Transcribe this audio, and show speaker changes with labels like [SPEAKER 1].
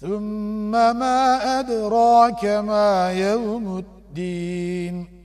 [SPEAKER 1] ثم ما أدراك ما يوم الدين